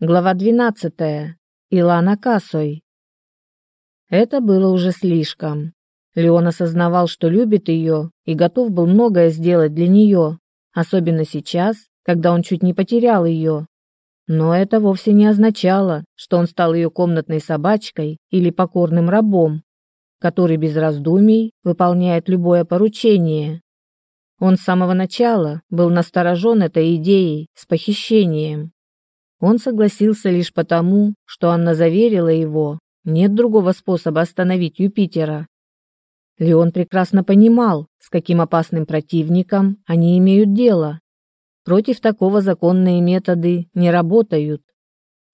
Глава 12. Илана Касой. Это было уже слишком. Леон осознавал, что любит ее и готов был многое сделать для нее, особенно сейчас, когда он чуть не потерял ее. Но это вовсе не означало, что он стал ее комнатной собачкой или покорным рабом, который без раздумий выполняет любое поручение. Он с самого начала был насторожен этой идеей с похищением. Он согласился лишь потому, что Анна заверила его, нет другого способа остановить Юпитера. Леон прекрасно понимал, с каким опасным противником они имеют дело. Против такого законные методы не работают.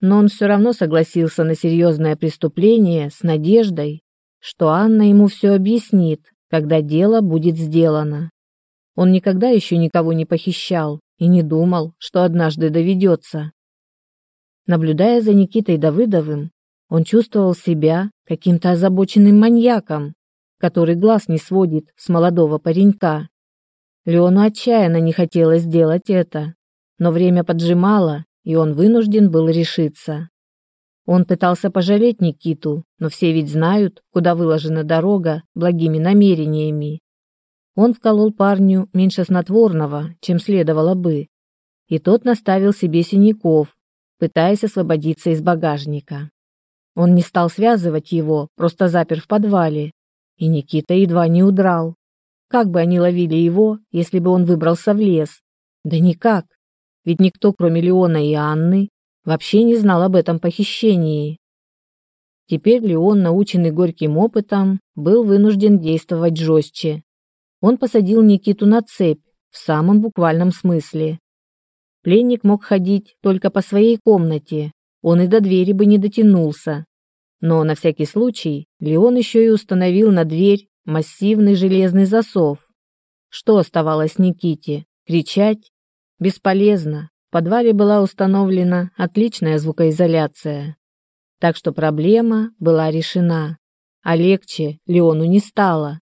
Но он все равно согласился на серьезное преступление с надеждой, что Анна ему все объяснит, когда дело будет сделано. Он никогда еще никого не похищал и не думал, что однажды доведется. Наблюдая за Никитой Давыдовым, он чувствовал себя каким-то озабоченным маньяком, который глаз не сводит с молодого паренька. Леону отчаянно не хотелось делать это, но время поджимало, и он вынужден был решиться. Он пытался пожалеть Никиту, но все ведь знают, куда выложена дорога благими намерениями. Он вколол парню меньше снотворного, чем следовало бы, и тот наставил себе синяков, пытаясь освободиться из багажника. Он не стал связывать его, просто запер в подвале. И Никита едва не удрал. Как бы они ловили его, если бы он выбрался в лес? Да никак. Ведь никто, кроме Леона и Анны, вообще не знал об этом похищении. Теперь Леон, наученный горьким опытом, был вынужден действовать жестче. Он посадил Никиту на цепь, в самом буквальном смысле. Пленник мог ходить только по своей комнате, он и до двери бы не дотянулся. Но на всякий случай Леон еще и установил на дверь массивный железный засов. Что оставалось Никите? Кричать? Бесполезно. В подвале была установлена отличная звукоизоляция. Так что проблема была решена. А легче Леону не стало.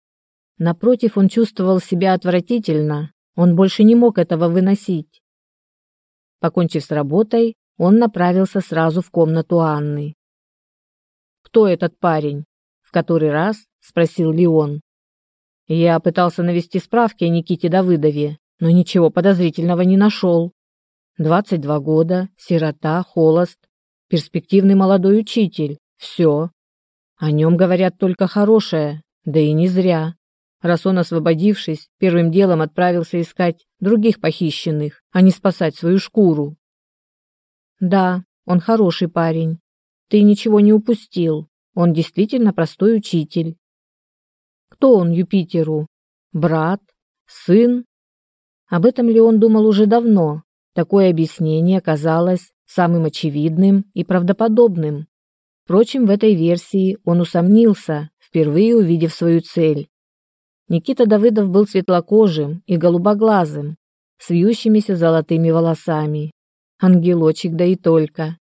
Напротив, он чувствовал себя отвратительно. Он больше не мог этого выносить. Покончив с работой, он направился сразу в комнату Анны. «Кто этот парень?» – в который раз спросил Леон. «Я пытался навести справки о Никите Давыдове, но ничего подозрительного не нашел. 22 года, сирота, холост, перспективный молодой учитель, все. О нем говорят только хорошее, да и не зря. Раз он, освободившись, первым делом отправился искать других похищенных, а не спасать свою шкуру. Да, он хороший парень. Ты ничего не упустил. Он действительно простой учитель. Кто он Юпитеру? Брат? Сын? Об этом ли он думал уже давно? Такое объяснение казалось самым очевидным и правдоподобным. Впрочем, в этой версии он усомнился, впервые увидев свою цель. Никита Давыдов был светлокожим и голубоглазым, с вьющимися золотыми волосами. Ангелочек, да и только.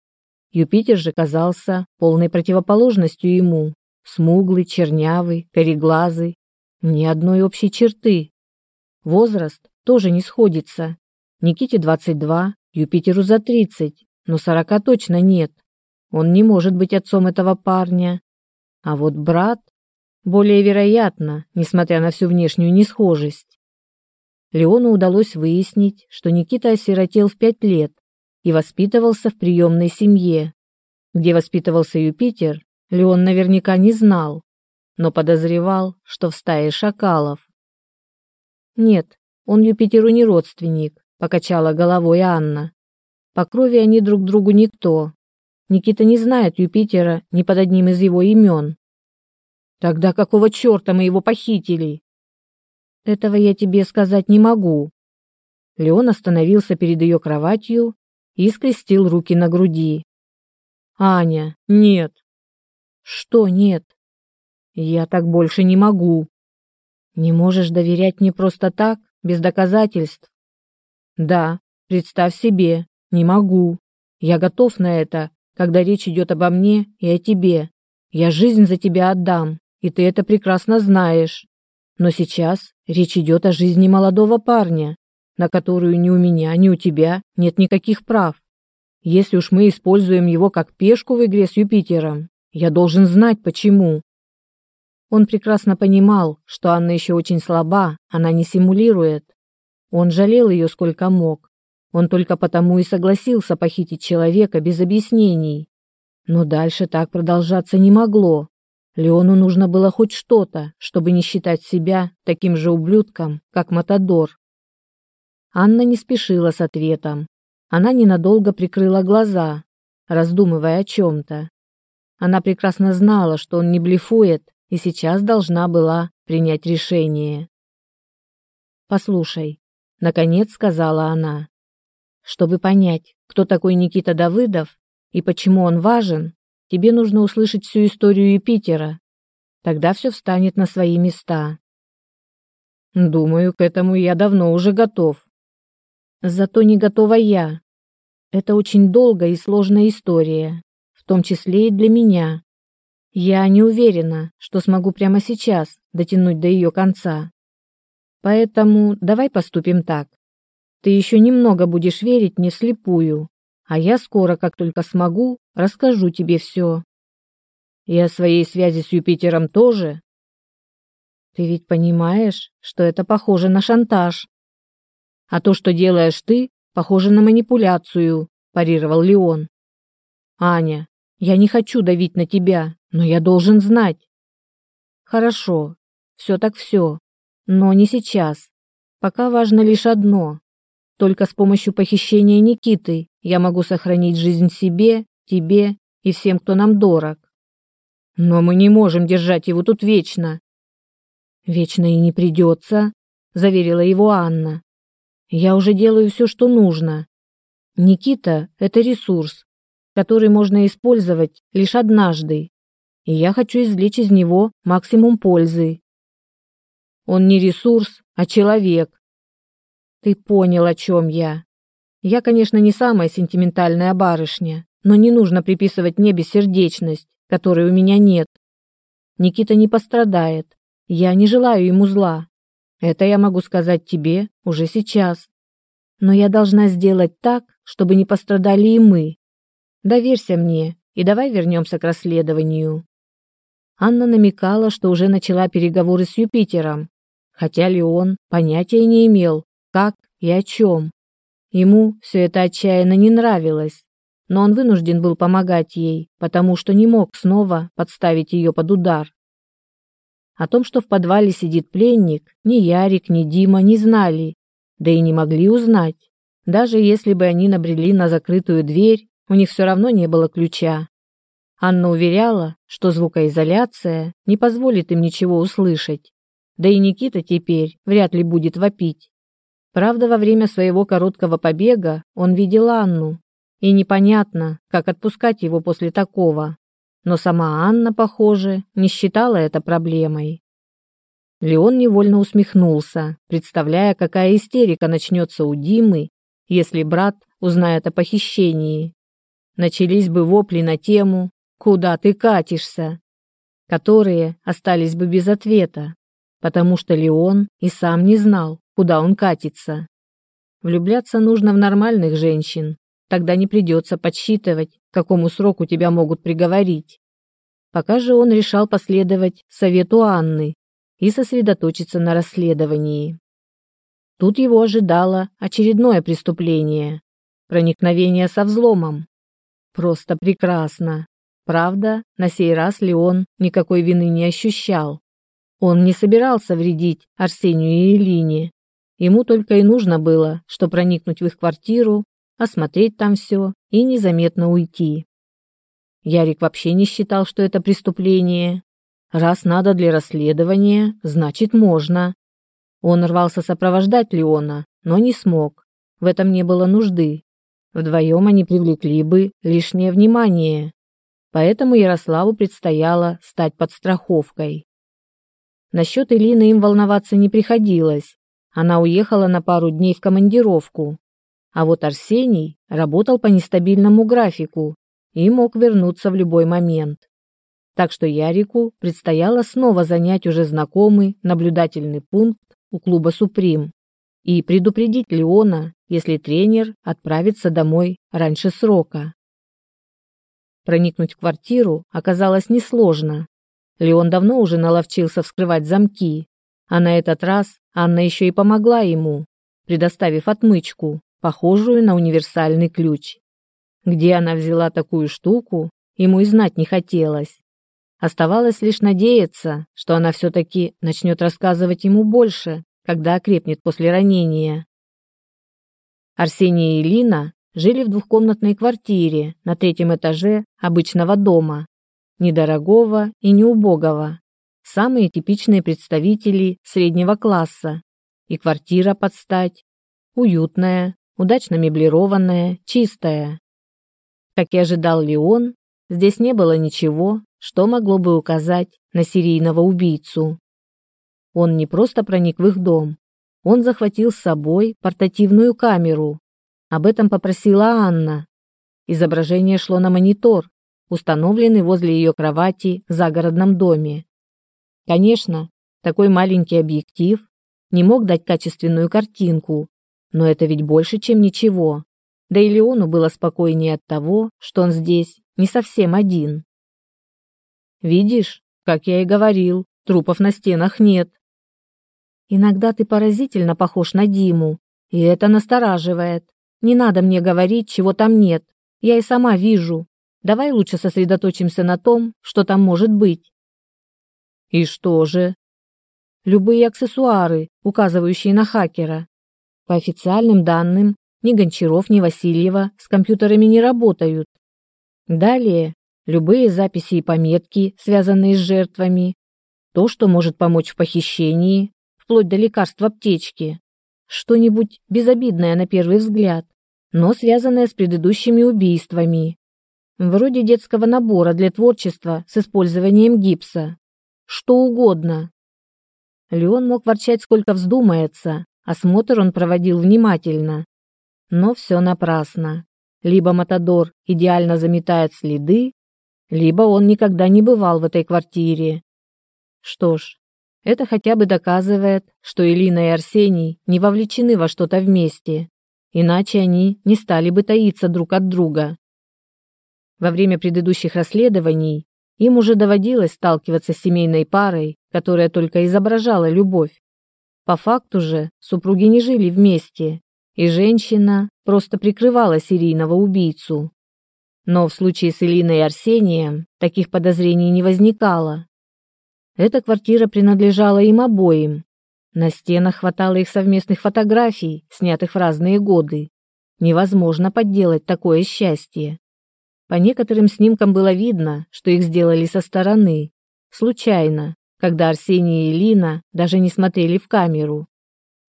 Юпитер же казался полной противоположностью ему. Смуглый, чернявый, кореглазый. Ни одной общей черты. Возраст тоже не сходится. Никите 22, Юпитеру за 30, но 40 точно нет. Он не может быть отцом этого парня. А вот брат более вероятно, несмотря на всю внешнюю несхожесть. Леону удалось выяснить, что Никита осиротел в пять лет и воспитывался в приемной семье. Где воспитывался Юпитер, Леон наверняка не знал, но подозревал, что в стае шакалов. «Нет, он Юпитеру не родственник», — покачала головой Анна. «По крови они друг другу никто. Никита не знает Юпитера ни под одним из его имен, Тогда какого черта мы его похитили? Этого я тебе сказать не могу. Леон остановился перед ее кроватью и скрестил руки на груди. Аня, нет. Что нет? Я так больше не могу. Не можешь доверять мне просто так, без доказательств? Да, представь себе, не могу. Я готов на это, когда речь идет обо мне и о тебе. Я жизнь за тебя отдам и ты это прекрасно знаешь. Но сейчас речь идет о жизни молодого парня, на которую ни у меня, ни у тебя нет никаких прав. Если уж мы используем его как пешку в игре с Юпитером, я должен знать, почему». Он прекрасно понимал, что Анна еще очень слаба, она не симулирует. Он жалел ее сколько мог. Он только потому и согласился похитить человека без объяснений. Но дальше так продолжаться не могло. Леону нужно было хоть что-то, чтобы не считать себя таким же ублюдком, как Матадор. Анна не спешила с ответом. Она ненадолго прикрыла глаза, раздумывая о чем-то. Она прекрасно знала, что он не блефует, и сейчас должна была принять решение. «Послушай», — наконец сказала она, — «чтобы понять, кто такой Никита Давыдов и почему он важен, тебе нужно услышать всю историю Юпитера. Тогда все встанет на свои места. Думаю, к этому я давно уже готов. Зато не готова я. Это очень долгая и сложная история, в том числе и для меня. Я не уверена, что смогу прямо сейчас дотянуть до ее конца. Поэтому давай поступим так. Ты еще немного будешь верить мне слепую, а я скоро, как только смогу, расскажу тебе все. И о своей связи с Юпитером тоже. Ты ведь понимаешь, что это похоже на шантаж. А то, что делаешь ты, похоже на манипуляцию, парировал Леон. Аня, я не хочу давить на тебя, но я должен знать. Хорошо, все так все, но не сейчас. Пока важно лишь одно только с помощью похищения Никиты я могу сохранить жизнь себе, тебе и всем, кто нам дорог. Но мы не можем держать его тут вечно. Вечно и не придется, заверила его Анна. Я уже делаю все, что нужно. Никита – это ресурс, который можно использовать лишь однажды, и я хочу извлечь из него максимум пользы. Он не ресурс, а человек, ты понял, о чем я. Я, конечно, не самая сентиментальная барышня, но не нужно приписывать мне бессердечность, которой у меня нет. Никита не пострадает. Я не желаю ему зла. Это я могу сказать тебе уже сейчас. Но я должна сделать так, чтобы не пострадали и мы. Доверься мне и давай вернемся к расследованию. Анна намекала, что уже начала переговоры с Юпитером, хотя Леон понятия не имел, как и о чем? Ему все это отчаянно не нравилось, но он вынужден был помогать ей, потому что не мог снова подставить ее под удар. О том, что в подвале сидит пленник, ни Ярик, ни Дима не знали, да и не могли узнать. Даже если бы они набрели на закрытую дверь, у них все равно не было ключа. Анна уверяла, что звукоизоляция не позволит им ничего услышать. Да и Никита теперь вряд ли будет вопить. Правда, во время своего короткого побега он видел Анну, и непонятно, как отпускать его после такого. Но сама Анна, похоже, не считала это проблемой. Леон невольно усмехнулся, представляя, какая истерика начнется у Димы, если брат узнает о похищении. Начались бы вопли на тему «Куда ты катишься?», которые остались бы без ответа, потому что Леон и сам не знал, куда он катится. Влюбляться нужно в нормальных женщин, тогда не придется подсчитывать, к какому сроку тебя могут приговорить. Пока же он решал последовать совету Анны и сосредоточиться на расследовании. Тут его ожидало очередное преступление – проникновение со взломом. Просто прекрасно. Правда, на сей раз Леон никакой вины не ощущал. Он не собирался вредить Арсению и Элине, Ему только и нужно было, что проникнуть в их квартиру, осмотреть там все и незаметно уйти. Ярик вообще не считал, что это преступление. Раз надо для расследования, значит можно. Он рвался сопровождать Леона, но не смог. В этом не было нужды. Вдвоем они привлекли бы лишнее внимание. Поэтому Ярославу предстояло стать подстраховкой. Насчет Илины им волноваться не приходилось. Она уехала на пару дней в командировку. А вот Арсений работал по нестабильному графику и мог вернуться в любой момент. Так что Ярику предстояло снова занять уже знакомый наблюдательный пункт у клуба «Суприм» и предупредить Леона, если тренер отправится домой раньше срока. Проникнуть в квартиру оказалось несложно. Леон давно уже наловчился вскрывать замки, а на этот раз Анна еще и помогла ему, предоставив отмычку, похожую на универсальный ключ. Где она взяла такую штуку, ему и знать не хотелось. Оставалось лишь надеяться, что она все-таки начнет рассказывать ему больше, когда окрепнет после ранения. Арсений и Лина жили в двухкомнатной квартире на третьем этаже обычного дома, недорогого и неубогого, самые типичные представители среднего класса. И квартира под стать, уютная, удачно меблированная, чистая. Как и ожидал Леон, здесь не было ничего, что могло бы указать на серийного убийцу. Он не просто проник в их дом, он захватил с собой портативную камеру. Об этом попросила Анна. Изображение шло на монитор, установленный возле ее кровати в загородном доме. Конечно, такой маленький объектив не мог дать качественную картинку, но это ведь больше, чем ничего. Да и Леону было спокойнее от того, что он здесь не совсем один. «Видишь, как я и говорил, трупов на стенах нет». «Иногда ты поразительно похож на Диму, и это настораживает. Не надо мне говорить, чего там нет. Я и сама вижу. Давай лучше сосредоточимся на том, что там может быть. И что же? Любые аксессуары, указывающие на хакера. По официальным данным, ни Гончаров, ни Васильева с компьютерами не работают. Далее, любые записи и пометки, связанные с жертвами, то, что может помочь в похищении, вплоть до лекарств в аптечке, что-нибудь безобидное на первый взгляд, но связанное с предыдущими убийствами, вроде детского набора для творчества с использованием гипса что угодно. Леон мог ворчать сколько вздумается, осмотр он проводил внимательно. Но все напрасно. Либо Матадор идеально заметает следы, либо он никогда не бывал в этой квартире. Что ж, это хотя бы доказывает, что Элина и Арсений не вовлечены во что-то вместе, иначе они не стали бы таиться друг от друга. Во время предыдущих расследований им уже доводилось сталкиваться с семейной парой, которая только изображала любовь. По факту же супруги не жили вместе, и женщина просто прикрывала серийного убийцу. Но в случае с Элиной и Арсением таких подозрений не возникало. Эта квартира принадлежала им обоим. На стенах хватало их совместных фотографий, снятых в разные годы. Невозможно подделать такое счастье. По некоторым снимкам было видно, что их сделали со стороны, случайно, когда Арсений и Лина даже не смотрели в камеру.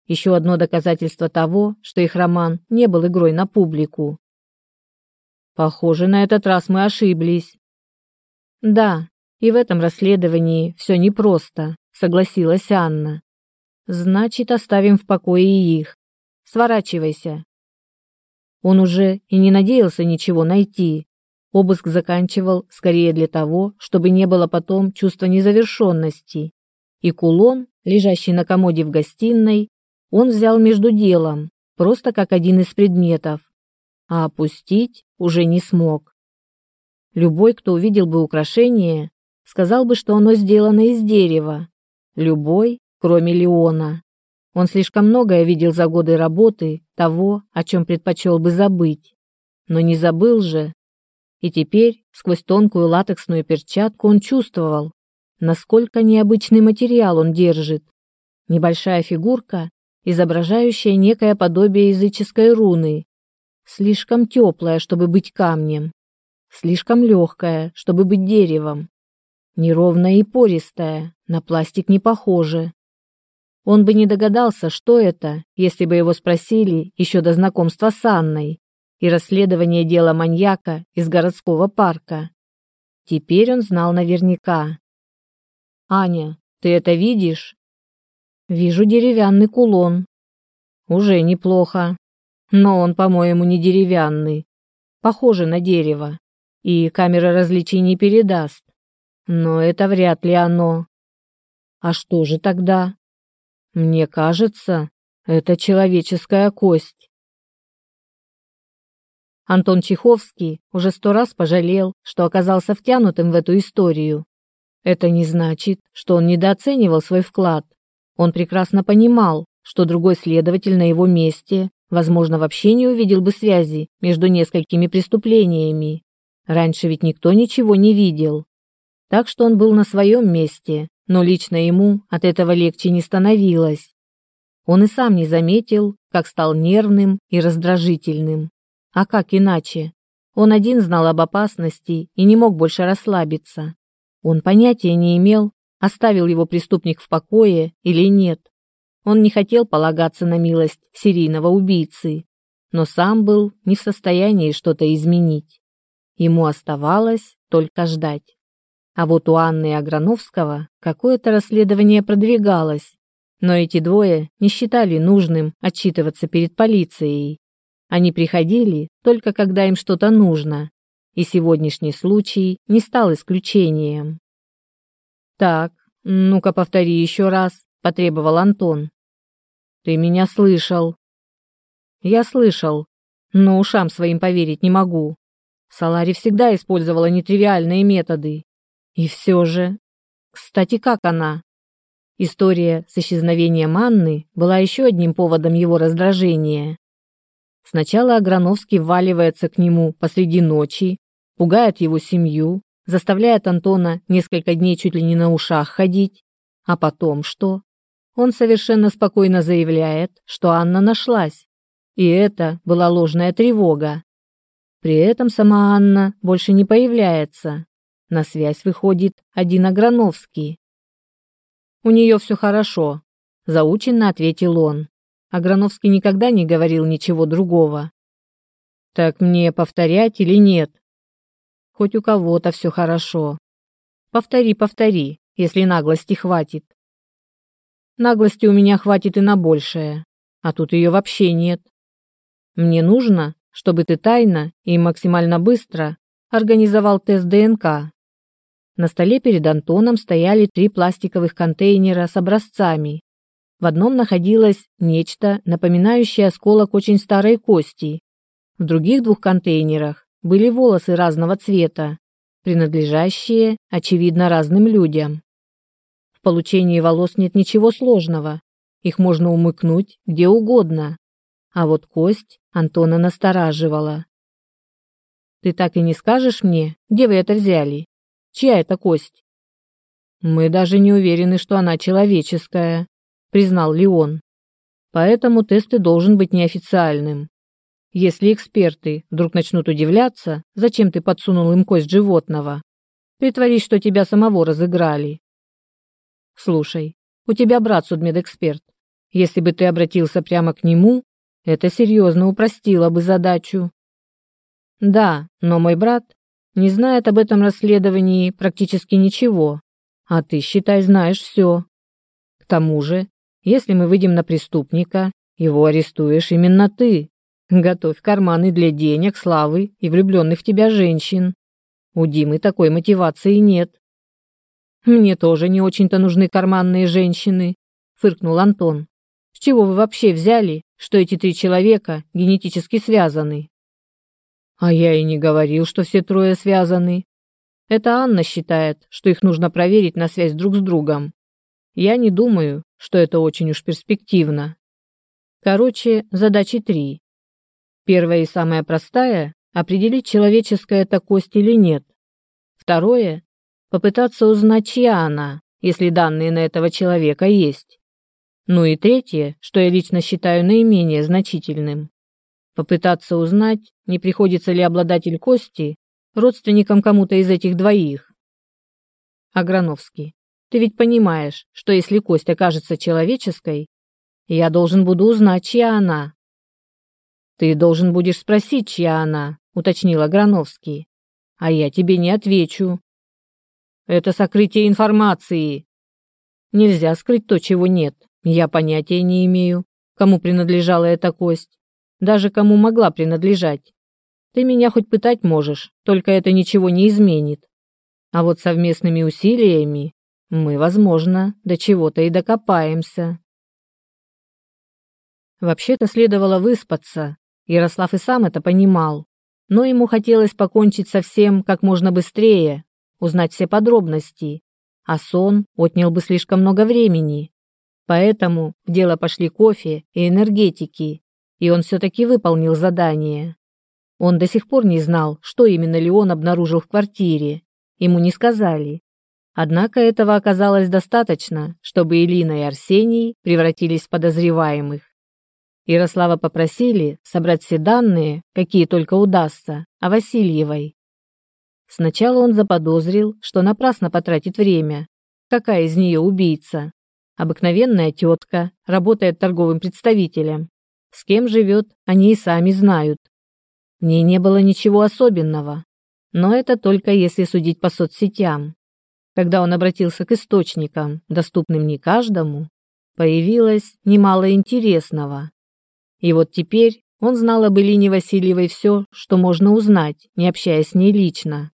Еще одно доказательство того, что их роман не был игрой на публику. Похоже, на этот раз мы ошиблись. Да, и в этом расследовании все непросто, согласилась Анна. Значит, оставим в покое и их. Сворачивайся. Он уже и не надеялся ничего найти, Обыск заканчивал скорее для того, чтобы не было потом чувства незавершенности. И кулон, лежащий на комоде в гостиной, он взял между делом, просто как один из предметов, а опустить уже не смог. Любой, кто увидел бы украшение, сказал бы, что оно сделано из дерева. Любой, кроме Леона. Он слишком многое видел за годы работы, того, о чем предпочел бы забыть. Но не забыл же, и теперь, сквозь тонкую латексную перчатку, он чувствовал, насколько необычный материал он держит. Небольшая фигурка, изображающая некое подобие языческой руны, слишком теплая, чтобы быть камнем, слишком легкая, чтобы быть деревом, неровная и пористая, на пластик не похоже. Он бы не догадался, что это, если бы его спросили еще до знакомства с Анной и расследование дела маньяка из городского парка. Теперь он знал наверняка. «Аня, ты это видишь?» «Вижу деревянный кулон». «Уже неплохо. Но он, по-моему, не деревянный. Похоже на дерево. И камера различий передаст. Но это вряд ли оно». «А что же тогда?» «Мне кажется, это человеческая кость». Антон Чеховский уже сто раз пожалел, что оказался втянутым в эту историю. Это не значит, что он недооценивал свой вклад. Он прекрасно понимал, что другой следователь на его месте, возможно, вообще не увидел бы связи между несколькими преступлениями. Раньше ведь никто ничего не видел. Так что он был на своем месте, но лично ему от этого легче не становилось. Он и сам не заметил, как стал нервным и раздражительным. А как иначе? Он один знал об опасности и не мог больше расслабиться. Он понятия не имел, оставил его преступник в покое или нет. Он не хотел полагаться на милость серийного убийцы, но сам был не в состоянии что-то изменить. Ему оставалось только ждать. А вот у Анны Аграновского какое-то расследование продвигалось, но эти двое не считали нужным отчитываться перед полицией. Они приходили только когда им что-то нужно, и сегодняшний случай не стал исключением. «Так, ну-ка повтори еще раз», — потребовал Антон. «Ты меня слышал». «Я слышал, но ушам своим поверить не могу. Салари всегда использовала нетривиальные методы. И все же... Кстати, как она?» История с исчезновением Анны была еще одним поводом его раздражения. Сначала Аграновский валивается к нему посреди ночи, пугает его семью, заставляет Антона несколько дней чуть ли не на ушах ходить. А потом что? Он совершенно спокойно заявляет, что Анна нашлась. И это была ложная тревога. При этом сама Анна больше не появляется. На связь выходит один Аграновский. «У нее все хорошо», – заученно ответил он а Грановский никогда не говорил ничего другого. Так мне повторять или нет? Хоть у кого-то все хорошо. Повтори, повтори, если наглости хватит. Наглости у меня хватит и на большее, а тут ее вообще нет. Мне нужно, чтобы ты тайно и максимально быстро организовал тест ДНК. На столе перед Антоном стояли три пластиковых контейнера с образцами, в одном находилось нечто, напоминающее осколок очень старой кости. В других двух контейнерах были волосы разного цвета, принадлежащие, очевидно, разным людям. В получении волос нет ничего сложного, их можно умыкнуть где угодно. А вот кость Антона настораживала. «Ты так и не скажешь мне, где вы это взяли? Чья это кость?» «Мы даже не уверены, что она человеческая», признал Леон. Поэтому тест и должен быть неофициальным. Если эксперты вдруг начнут удивляться, зачем ты подсунул им кость животного, притворись, что тебя самого разыграли. Слушай, у тебя брат судмедэксперт. Если бы ты обратился прямо к нему, это серьезно упростило бы задачу. Да, но мой брат не знает об этом расследовании практически ничего, а ты, считай, знаешь все. К тому же если мы выйдем на преступника, его арестуешь именно ты. Готовь карманы для денег, славы и влюбленных в тебя женщин. У Димы такой мотивации нет. Мне тоже не очень-то нужны карманные женщины, фыркнул Антон. С чего вы вообще взяли, что эти три человека генетически связаны? А я и не говорил, что все трое связаны. Это Анна считает, что их нужно проверить на связь друг с другом. Я не думаю, что это очень уж перспективно. Короче, задачи три. Первая и самая простая – определить, человеческая это кость или нет. Второе – попытаться узнать, чья она, если данные на этого человека есть. Ну и третье, что я лично считаю наименее значительным. Попытаться узнать, не приходится ли обладатель кости родственником кому-то из этих двоих. Аграновский. Ты ведь понимаешь, что если кость окажется человеческой, я должен буду узнать, чья она». «Ты должен будешь спросить, чья она», — уточнила Грановский. «А я тебе не отвечу». «Это сокрытие информации». «Нельзя скрыть то, чего нет. Я понятия не имею, кому принадлежала эта кость, даже кому могла принадлежать. Ты меня хоть пытать можешь, только это ничего не изменит. А вот совместными усилиями мы, возможно, до чего-то и докопаемся. Вообще-то следовало выспаться, Ярослав и сам это понимал, но ему хотелось покончить со всем как можно быстрее, узнать все подробности, а сон отнял бы слишком много времени. Поэтому в дело пошли кофе и энергетики, и он все-таки выполнил задание. Он до сих пор не знал, что именно Леон обнаружил в квартире. Ему не сказали, Однако этого оказалось достаточно, чтобы Элина и Арсений превратились в подозреваемых. Ярослава попросили собрать все данные, какие только удастся, о Васильевой. Сначала он заподозрил, что напрасно потратит время. Какая из нее убийца? Обыкновенная тетка, работает торговым представителем. С кем живет, они и сами знают. В ней не было ничего особенного. Но это только если судить по соцсетям. Когда он обратился к источникам, доступным не каждому, появилось немало интересного. И вот теперь он знал об Элине Васильевой все, что можно узнать, не общаясь с ней лично.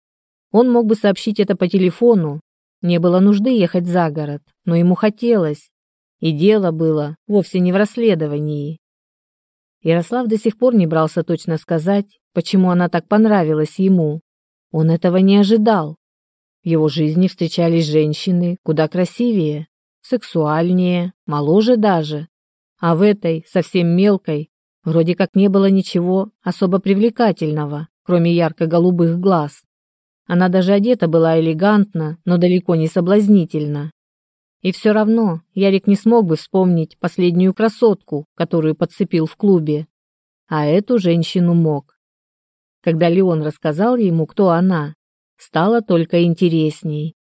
Он мог бы сообщить это по телефону. Не было нужды ехать за город, но ему хотелось. И дело было вовсе не в расследовании. Ярослав до сих пор не брался точно сказать, почему она так понравилась ему. Он этого не ожидал. В его жизни встречались женщины куда красивее, сексуальнее, моложе даже. А в этой, совсем мелкой, вроде как не было ничего особо привлекательного, кроме ярко-голубых глаз. Она даже одета была элегантно, но далеко не соблазнительно. И все равно Ярик не смог бы вспомнить последнюю красотку, которую подцепил в клубе. А эту женщину мог. Когда Леон рассказал ему, кто она, стало только интересней.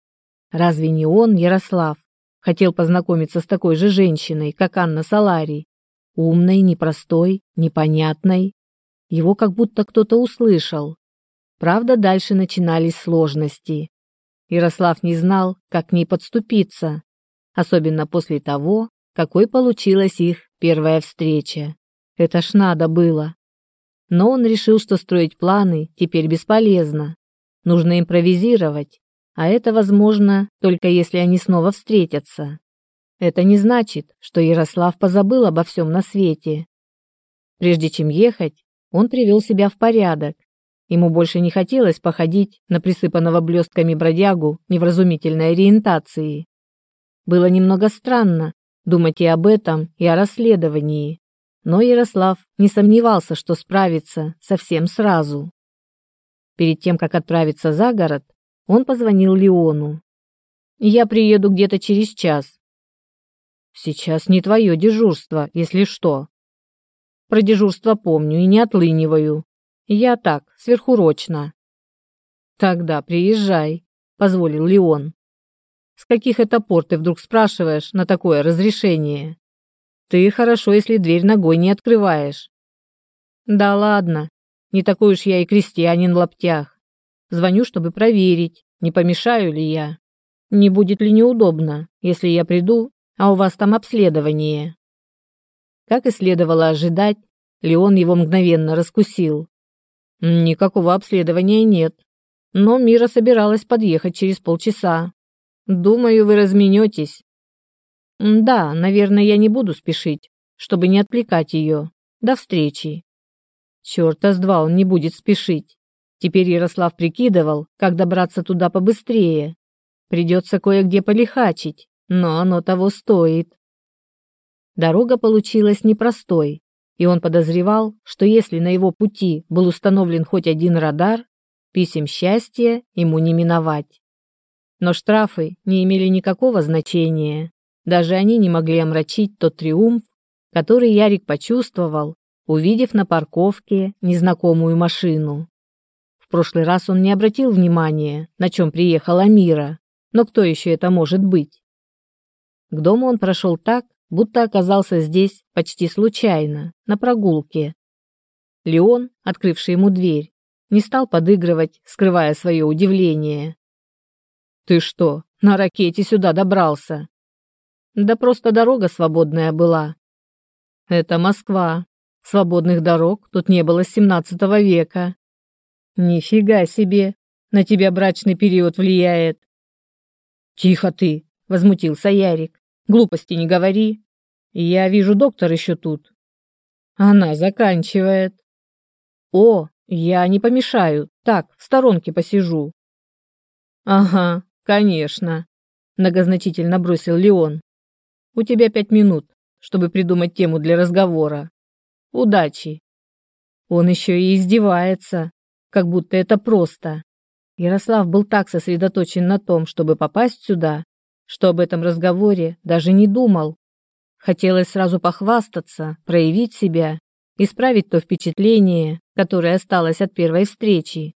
Разве не он, Ярослав, хотел познакомиться с такой же женщиной, как Анна Саларий? Умной, непростой, непонятной. Его как будто кто-то услышал. Правда, дальше начинались сложности. Ярослав не знал, как к ней подступиться, особенно после того, какой получилась их первая встреча. Это ж надо было. Но он решил, что строить планы теперь бесполезно. Нужно импровизировать, а это возможно только если они снова встретятся. Это не значит, что Ярослав позабыл обо всем на свете. Прежде чем ехать, он привел себя в порядок. Ему больше не хотелось походить на присыпанного блестками бродягу невразумительной ориентации. Было немного странно думать и об этом, и о расследовании. Но Ярослав не сомневался, что справится совсем сразу. Перед тем, как отправиться за город, он позвонил Леону. «Я приеду где-то через час». «Сейчас не твое дежурство, если что». «Про дежурство помню и не отлыниваю. Я так, сверхурочно». «Тогда приезжай», — позволил Леон. «С каких это пор ты вдруг спрашиваешь на такое разрешение?» «Ты хорошо, если дверь ногой не открываешь». «Да ладно, не такой уж я и крестьянин в лаптях. Звоню, чтобы проверить, не помешаю ли я. Не будет ли неудобно, если я приду, а у вас там обследование?» Как и следовало ожидать, Леон его мгновенно раскусил. «Никакого обследования нет, но Мира собиралась подъехать через полчаса. Думаю, вы разменетесь». «Да, наверное, я не буду спешить, чтобы не отвлекать ее. До встречи». Черта с два он не будет спешить. Теперь Ярослав прикидывал, как добраться туда побыстрее. Придется кое-где полихачить, но оно того стоит. Дорога получилась непростой, и он подозревал, что если на его пути был установлен хоть один радар, писем счастья ему не миновать. Но штрафы не имели никакого значения, даже они не могли омрачить тот триумф, который Ярик почувствовал, увидев на парковке незнакомую машину. В прошлый раз он не обратил внимания, на чем приехала Мира, но кто еще это может быть? К дому он прошел так, будто оказался здесь почти случайно, на прогулке. Леон, открывший ему дверь, не стал подыгрывать, скрывая свое удивление. «Ты что, на ракете сюда добрался?» «Да просто дорога свободная была». «Это Москва», Свободных дорог тут не было с 17 века. Нифига себе, на тебя брачный период влияет. Тихо ты, возмутился Ярик. Глупости не говори. Я вижу, доктор еще тут. Она заканчивает. О, я не помешаю. Так, в сторонке посижу. Ага, конечно, многозначительно бросил Леон. У тебя пять минут, чтобы придумать тему для разговора. Удачи. Он еще и издевается, как будто это просто. Ярослав был так сосредоточен на том, чтобы попасть сюда, что об этом разговоре даже не думал. Хотелось сразу похвастаться, проявить себя, исправить то впечатление, которое осталось от первой встречи.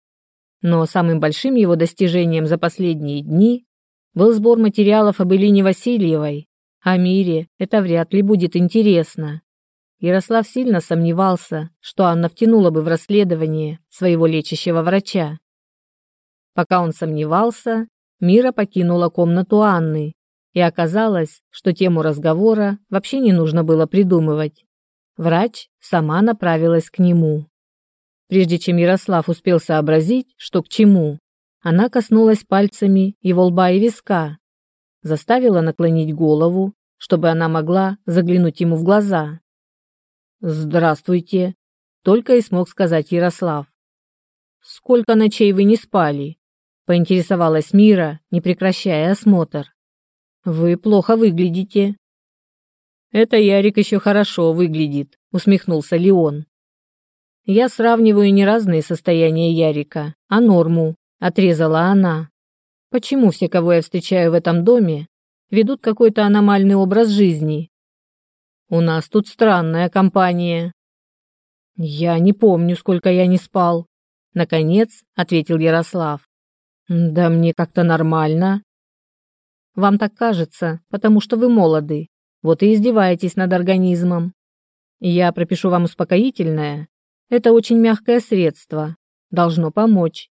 Но самым большим его достижением за последние дни был сбор материалов об Элине Васильевой. О мире это вряд ли будет интересно. Ярослав сильно сомневался, что Анна втянула бы в расследование своего лечащего врача. Пока он сомневался, Мира покинула комнату Анны, и оказалось, что тему разговора вообще не нужно было придумывать. Врач сама направилась к нему. Прежде чем Ярослав успел сообразить, что к чему, она коснулась пальцами его лба и виска, заставила наклонить голову, чтобы она могла заглянуть ему в глаза. «Здравствуйте!» Только и смог сказать Ярослав. «Сколько ночей вы не спали?» Поинтересовалась Мира, не прекращая осмотр. «Вы плохо выглядите». «Это Ярик еще хорошо выглядит», усмехнулся Леон. «Я сравниваю не разные состояния Ярика, а норму», отрезала она. «Почему все, кого я встречаю в этом доме, ведут какой-то аномальный образ жизни, у нас тут странная компания». «Я не помню, сколько я не спал», — наконец ответил Ярослав. «Да мне как-то нормально». «Вам так кажется, потому что вы молоды, вот и издеваетесь над организмом. Я пропишу вам успокоительное. Это очень мягкое средство. Должно помочь.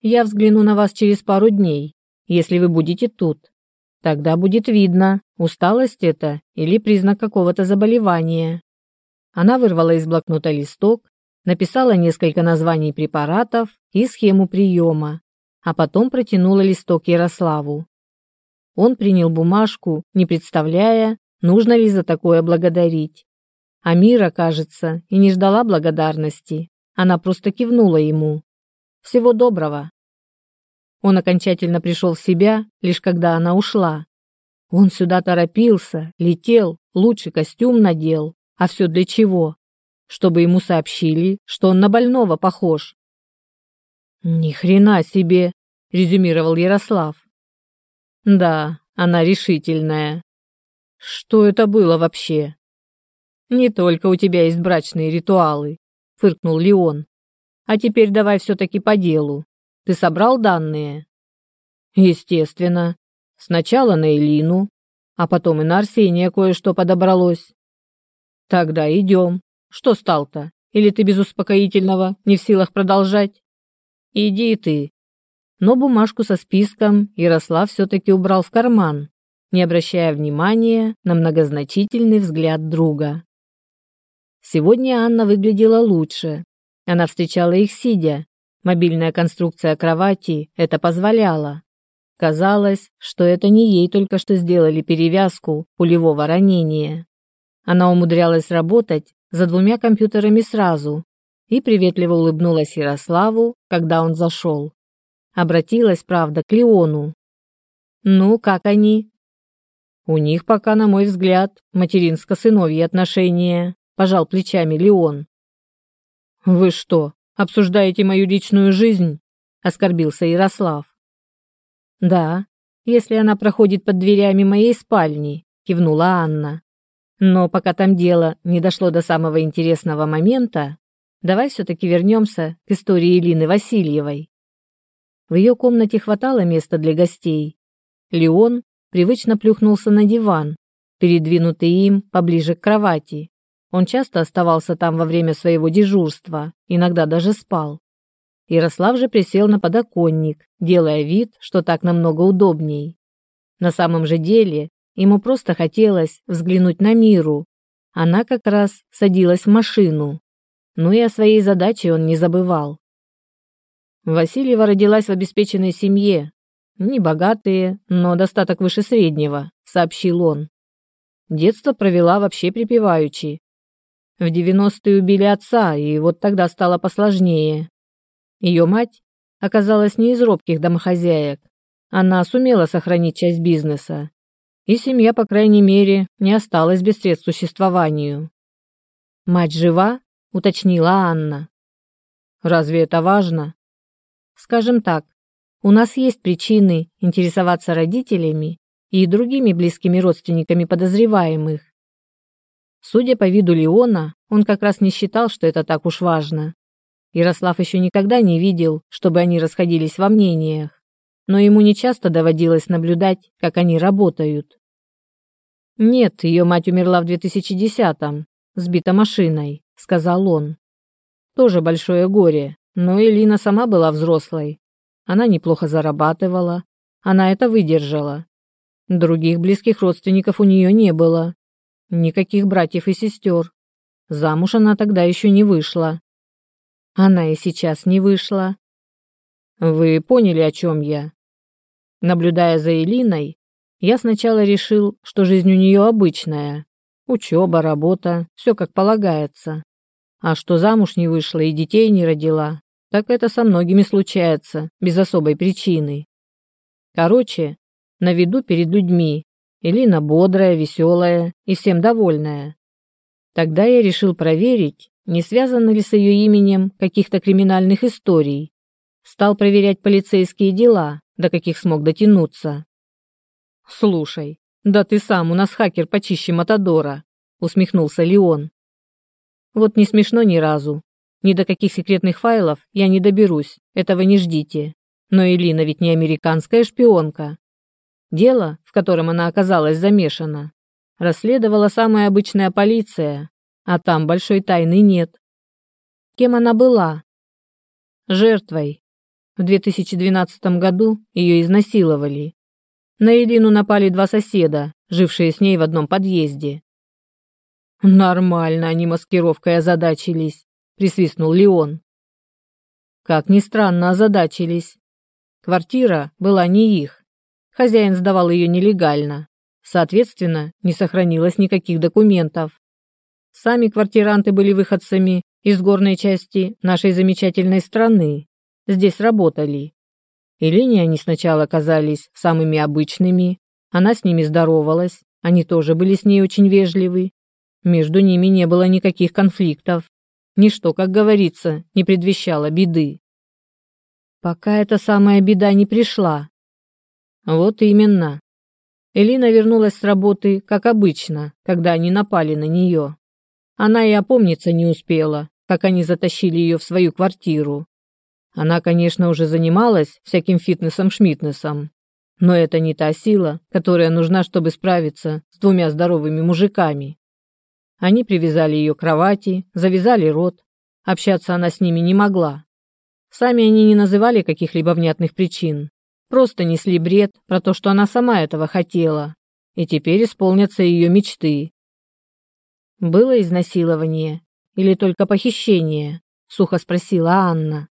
Я взгляну на вас через пару дней, если вы будете тут. Тогда будет видно, усталость это или признак какого-то заболевания. Она вырвала из блокнота листок, написала несколько названий препаратов и схему приема, а потом протянула листок Ярославу. Он принял бумажку, не представляя, нужно ли за такое благодарить. Амира, кажется, и не ждала благодарности. Она просто кивнула ему. «Всего доброго!» Он окончательно пришел в себя, лишь когда она ушла. Он сюда торопился, летел, лучший костюм надел. А все для чего? Чтобы ему сообщили, что он на больного похож. «Ни хрена себе!» – резюмировал Ярослав. «Да, она решительная. Что это было вообще?» «Не только у тебя есть брачные ритуалы», – фыркнул Леон. «А теперь давай все-таки по делу. Ты собрал данные?» «Естественно. Сначала на Элину, а потом и на Арсения кое-что подобралось». «Тогда идем. Что стал-то? Или ты без успокоительного не в силах продолжать?» «Иди ты». Но бумажку со списком Ярослав все-таки убрал в карман, не обращая внимания на многозначительный взгляд друга. Сегодня Анна выглядела лучше. Она встречала их сидя, Мобильная конструкция кровати это позволяло, Казалось, что это не ей только что сделали перевязку пулевого ранения. Она умудрялась работать за двумя компьютерами сразу и приветливо улыбнулась Ярославу, когда он зашел. Обратилась, правда, к Леону. «Ну, как они?» «У них пока, на мой взгляд, материнско-сыновьи отношения», – пожал плечами Леон. «Вы что, обсуждаете мою личную жизнь», — оскорбился Ярослав. «Да, если она проходит под дверями моей спальни», — кивнула Анна. «Но пока там дело не дошло до самого интересного момента, давай все-таки вернемся к истории Лины Васильевой». В ее комнате хватало места для гостей. Леон привычно плюхнулся на диван, передвинутый им поближе к кровати. Он часто оставался там во время своего дежурства, иногда даже спал. Ярослав же присел на подоконник, делая вид, что так намного удобней. На самом же деле, ему просто хотелось взглянуть на миру. Она как раз садилась в машину. Ну и о своей задаче он не забывал. Васильева родилась в обеспеченной семье. Небогатые, но достаток выше среднего, сообщил он. Детство провела вообще припеваючи, в девяностые убили отца, и вот тогда стало посложнее. Ее мать оказалась не из робких домохозяек. Она сумела сохранить часть бизнеса. И семья, по крайней мере, не осталась без средств существованию. «Мать жива?» – уточнила Анна. «Разве это важно?» «Скажем так, у нас есть причины интересоваться родителями и другими близкими родственниками подозреваемых. Судя по виду Леона, он как раз не считал, что это так уж важно. Ярослав еще никогда не видел, чтобы они расходились во мнениях, но ему нечасто доводилось наблюдать, как они работают. «Нет, ее мать умерла в 2010-м, сбита машиной», — сказал он. «Тоже большое горе, но Элина сама была взрослой. Она неплохо зарабатывала, она это выдержала. Других близких родственников у нее не было, Никаких братьев и сестер. Замуж она тогда еще не вышла. Она и сейчас не вышла. Вы поняли, о чем я. Наблюдая за Элиной, я сначала решил, что жизнь у нее обычная. Учеба, работа, все как полагается. А что замуж не вышла и детей не родила, так это со многими случается, без особой причины. Короче, на виду перед людьми Элина бодрая, веселая и всем довольная. Тогда я решил проверить, не связаны ли с ее именем каких-то криминальных историй. Стал проверять полицейские дела, до каких смог дотянуться. «Слушай, да ты сам у нас хакер почище Матадора», — усмехнулся Леон. «Вот не смешно ни разу. Ни до каких секретных файлов я не доберусь, этого не ждите. Но Элина ведь не американская шпионка, Дело, в котором она оказалась замешана, расследовала самая обычная полиция, а там большой тайны нет. Кем она была? Жертвой. В 2012 году ее изнасиловали. На Елину напали два соседа, жившие с ней в одном подъезде. «Нормально они маскировкой озадачились», — присвистнул Леон. Как ни странно, озадачились. Квартира была не их. Хозяин сдавал ее нелегально. Соответственно, не сохранилось никаких документов. Сами квартиранты были выходцами из горной части нашей замечательной страны. Здесь работали. Елене они сначала казались самыми обычными. Она с ними здоровалась, они тоже были с ней очень вежливы. Между ними не было никаких конфликтов. Ничто, как говорится, не предвещало беды. Пока эта самая беда не пришла, вот именно. Элина вернулась с работы, как обычно, когда они напали на нее. Она и опомниться не успела, как они затащили ее в свою квартиру. Она, конечно, уже занималась всяким фитнесом-шмитнесом, но это не та сила, которая нужна, чтобы справиться с двумя здоровыми мужиками. Они привязали ее к кровати, завязали рот. Общаться она с ними не могла. Сами они не называли каких-либо внятных причин, просто несли бред про то, что она сама этого хотела, и теперь исполнятся ее мечты. «Было изнасилование или только похищение?» – сухо спросила Анна.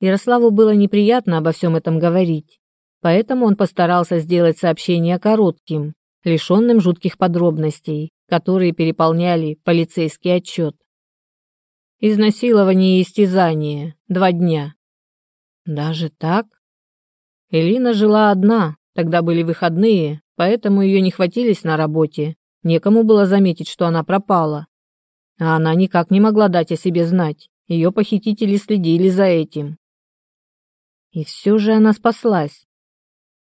Ярославу было неприятно обо всем этом говорить, поэтому он постарался сделать сообщение коротким, лишенным жутких подробностей, которые переполняли полицейский отчет. Изнасилование и истязание. Два дня. Даже так? Элина жила одна, тогда были выходные, поэтому ее не хватились на работе. Некому было заметить, что она пропала. А она никак не могла дать о себе знать. Ее похитители следили за этим. И все же она спаслась.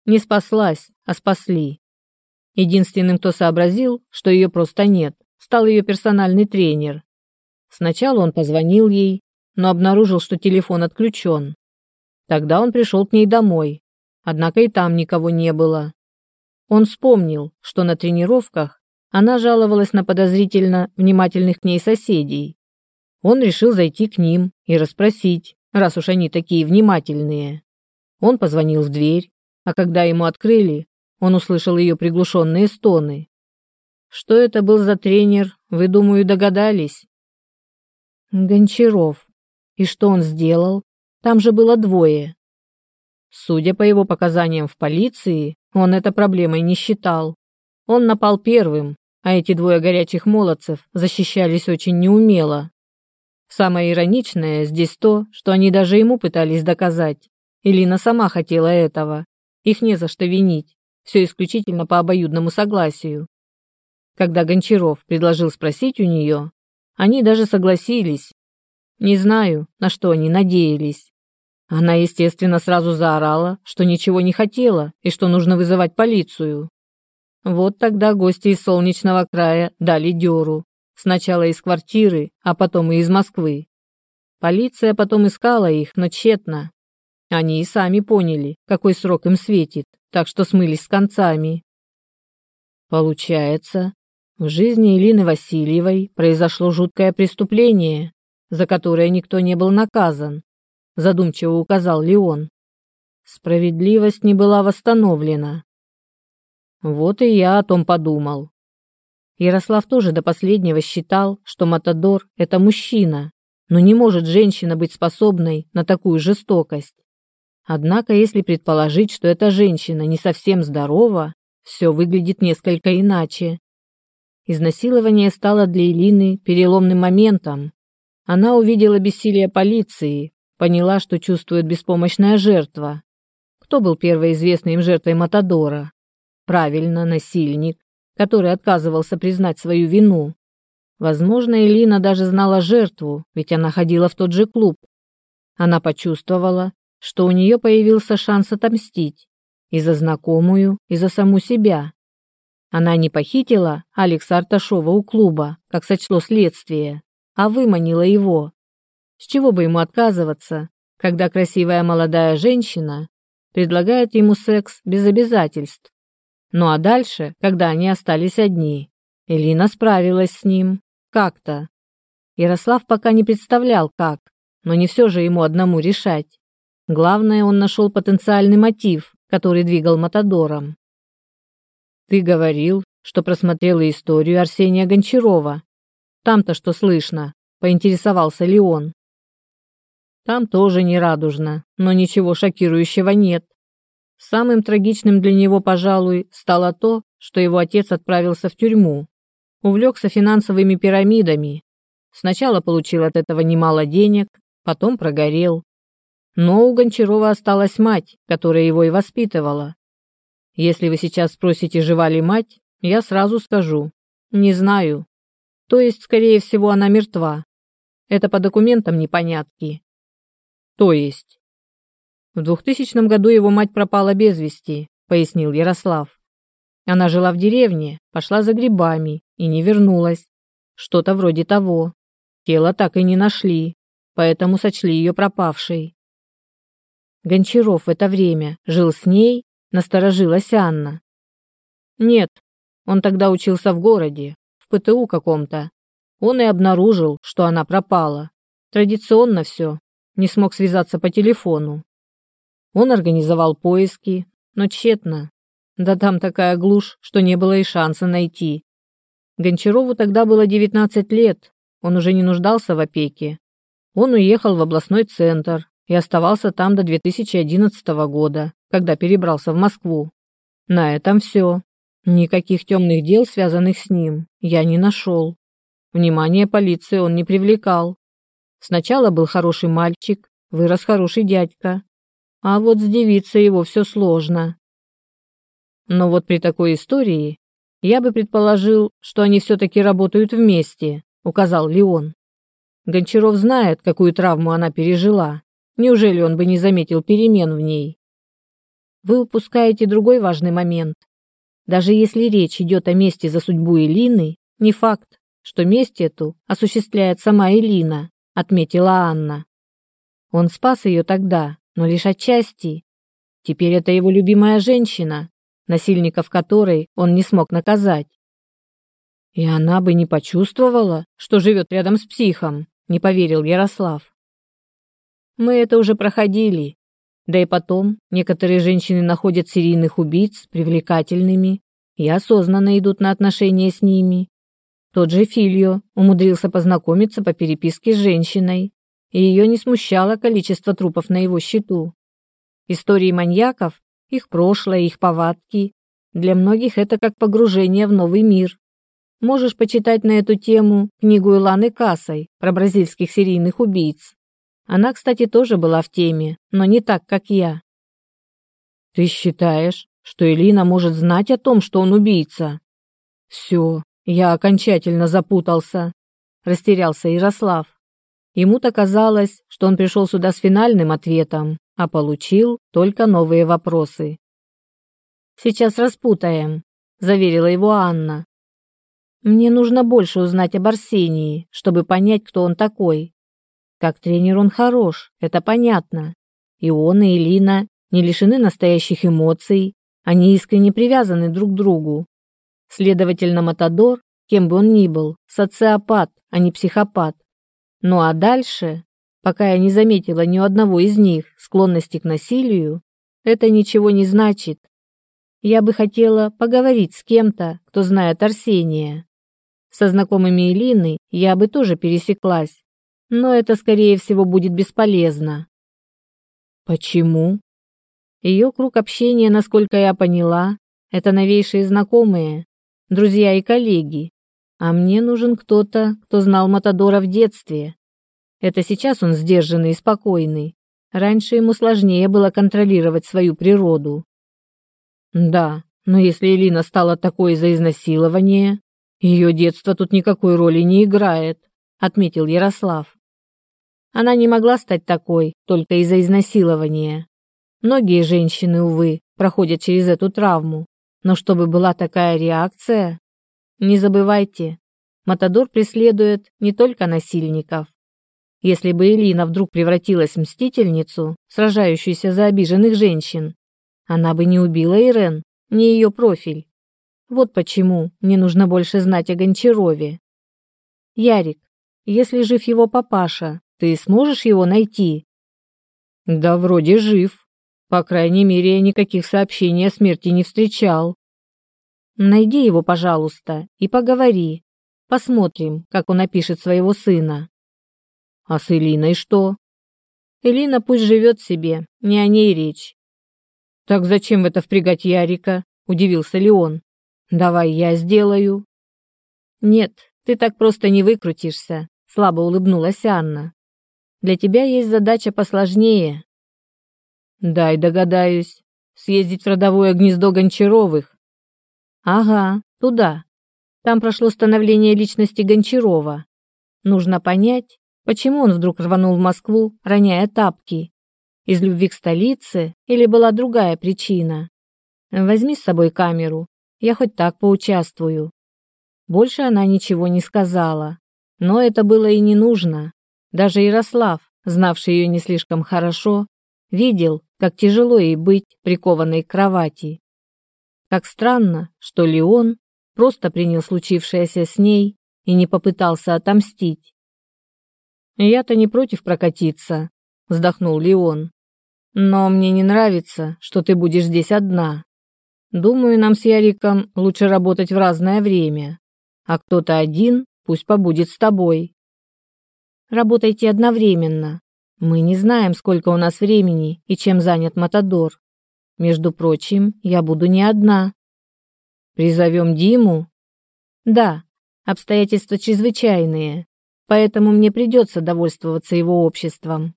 Не спаслась, а спасли. Единственным, кто сообразил, что ее просто нет, стал ее персональный тренер. Сначала он позвонил ей, но обнаружил, что телефон отключен. Тогда он пришел к ней домой, Однако и там никого не было. Он вспомнил, что на тренировках она жаловалась на подозрительно внимательных к ней соседей. Он решил зайти к ним и расспросить, раз уж они такие внимательные. Он позвонил в дверь, а когда ему открыли, он услышал ее приглушенные стоны. Что это был за тренер, вы, думаю, догадались? Гончаров. И что он сделал? Там же было двое. Судя по его показаниям в полиции, он это проблемой не считал. Он напал первым, а эти двое горячих молодцев защищались очень неумело. Самое ироничное здесь то, что они даже ему пытались доказать. Элина сама хотела этого. Их не за что винить. Все исключительно по обоюдному согласию. Когда Гончаров предложил спросить у нее, они даже согласились. Не знаю, на что они надеялись. Она, естественно, сразу заорала, что ничего не хотела и что нужно вызывать полицию. Вот тогда гости из солнечного края дали дёру. Сначала из квартиры, а потом и из Москвы. Полиция потом искала их, но тщетно. Они и сами поняли, какой срок им светит, так что смылись с концами. Получается, в жизни Элины Васильевой произошло жуткое преступление, за которое никто не был наказан, задумчиво указал Леон. Справедливость не была восстановлена. Вот и я о том подумал. Ярослав тоже до последнего считал, что Матадор – это мужчина, но не может женщина быть способной на такую жестокость. Однако, если предположить, что эта женщина не совсем здорова, все выглядит несколько иначе. Изнасилование стало для Элины переломным моментом. Она увидела бессилие полиции, Поняла, что чувствует беспомощная жертва. Кто был первой известной им жертвой Матадора? Правильно, насильник, который отказывался признать свою вину. Возможно, Элина даже знала жертву, ведь она ходила в тот же клуб. Она почувствовала, что у нее появился шанс отомстить. И за знакомую, и за саму себя. Она не похитила Алекса Арташова у клуба, как сочло следствие, а выманила его, с чего бы ему отказываться, когда красивая молодая женщина предлагает ему секс без обязательств? Ну а дальше, когда они остались одни, Элина справилась с ним. Как-то. Ярослав пока не представлял, как, но не все же ему одному решать. Главное, он нашел потенциальный мотив, который двигал Матадором. «Ты говорил, что просмотрел историю Арсения Гончарова. Там-то что слышно?» – поинтересовался Леон. Там тоже не радужно, но ничего шокирующего нет. Самым трагичным для него, пожалуй, стало то, что его отец отправился в тюрьму. Увлекся финансовыми пирамидами. Сначала получил от этого немало денег, потом прогорел. Но у Гончарова осталась мать, которая его и воспитывала. Если вы сейчас спросите, жива ли мать, я сразу скажу. Не знаю. То есть, скорее всего, она мертва. Это по документам непонятки. «То есть?» «В 2000 году его мать пропала без вести», — пояснил Ярослав. «Она жила в деревне, пошла за грибами и не вернулась. Что-то вроде того. Тело так и не нашли, поэтому сочли ее пропавшей». Гончаров в это время жил с ней, насторожилась Анна. «Нет, он тогда учился в городе, в ПТУ каком-то. Он и обнаружил, что она пропала. Традиционно все, не смог связаться по телефону. Он организовал поиски, но тщетно. Да там такая глушь, что не было и шанса найти. Гончарову тогда было 19 лет, он уже не нуждался в опеке. Он уехал в областной центр и оставался там до 2011 года, когда перебрался в Москву. На этом все. Никаких темных дел, связанных с ним, я не нашел. Внимание полиции он не привлекал. Сначала был хороший мальчик, вырос хороший дядька. А вот с девицей его все сложно. Но вот при такой истории я бы предположил, что они все-таки работают вместе, указал Леон. Гончаров знает, какую травму она пережила. Неужели он бы не заметил перемен в ней? Вы упускаете другой важный момент. Даже если речь идет о месте за судьбу Элины, не факт, что месть эту осуществляет сама Элина отметила Анна. Он спас ее тогда, но лишь отчасти. Теперь это его любимая женщина, насильников которой он не смог наказать. И она бы не почувствовала, что живет рядом с психом, не поверил Ярослав. Мы это уже проходили. Да и потом, некоторые женщины находят серийных убийц привлекательными и осознанно идут на отношения с ними тот же Филио умудрился познакомиться по переписке с женщиной, и ее не смущало количество трупов на его счету. Истории маньяков, их прошлое, их повадки, для многих это как погружение в новый мир. Можешь почитать на эту тему книгу Иланы Касой про бразильских серийных убийц. Она, кстати, тоже была в теме, но не так, как я. Ты считаешь, что Элина может знать о том, что он убийца? Все, я окончательно запутался, растерялся Ярослав. Ему-то казалось, что он пришел сюда с финальным ответом, а получил только новые вопросы. «Сейчас распутаем», – заверила его Анна. «Мне нужно больше узнать об Арсении, чтобы понять, кто он такой. Как тренер он хорош, это понятно. И он, и Элина не лишены настоящих эмоций, они искренне привязаны друг к другу, Следовательно, Матадор, кем бы он ни был, социопат, а не психопат. Ну а дальше, пока я не заметила ни у одного из них склонности к насилию, это ничего не значит. Я бы хотела поговорить с кем-то, кто знает Арсения. Со знакомыми Элины я бы тоже пересеклась, но это, скорее всего, будет бесполезно. Почему? Ее круг общения, насколько я поняла, это новейшие знакомые, друзья и коллеги, а мне нужен кто-то, кто знал Матадора в детстве. Это сейчас он сдержанный и спокойный. Раньше ему сложнее было контролировать свою природу. Да, но если Элина стала такой из-за изнасилования, ее детство тут никакой роли не играет, отметил Ярослав. Она не могла стать такой только из-за изнасилования. Многие женщины, увы, проходят через эту травму, но чтобы была такая реакция... Не забывайте, Матадор преследует не только насильников. Если бы Элина вдруг превратилась в мстительницу, сражающуюся за обиженных женщин, она бы не убила Ирен, не ее профиль. Вот почему мне нужно больше знать о Гончарове. Ярик, если жив его папаша, ты сможешь его найти? Да вроде жив, по крайней мере, я никаких сообщений о смерти не встречал. Найди его, пожалуйста, и поговори. Посмотрим, как он опишет своего сына. А с Элиной что? Элина пусть живет себе, не о ней речь. Так зачем это впрягать Ярика? Удивился Леон. Давай я сделаю. Нет, ты так просто не выкрутишься, слабо улыбнулась Анна. Для тебя есть задача посложнее, Дай догадаюсь съездить в родовое гнездо Гончаровых. Ага, туда. Там прошло становление личности Гончарова. Нужно понять, почему он вдруг рванул в Москву, роняя тапки. Из любви к столице или была другая причина? Возьми с собой камеру, я хоть так поучаствую. Больше она ничего не сказала. Но это было и не нужно. Даже Ярослав, знавший ее не слишком хорошо, видел, как тяжело ей быть прикованной к кровати. Как странно, что Леон просто принял случившееся с ней и не попытался отомстить. «Я-то не против прокатиться», — вздохнул Леон. «Но мне не нравится, что ты будешь здесь одна. Думаю, нам с Яриком лучше работать в разное время, а кто-то один пусть побудет с тобой». «Работайте одновременно», мы не знаем, сколько у нас времени и чем занят Матадор. Между прочим, я буду не одна. Призовем Диму? Да, обстоятельства чрезвычайные, поэтому мне придется довольствоваться его обществом.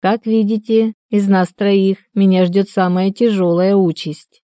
Как видите, из нас троих меня ждет самая тяжелая участь.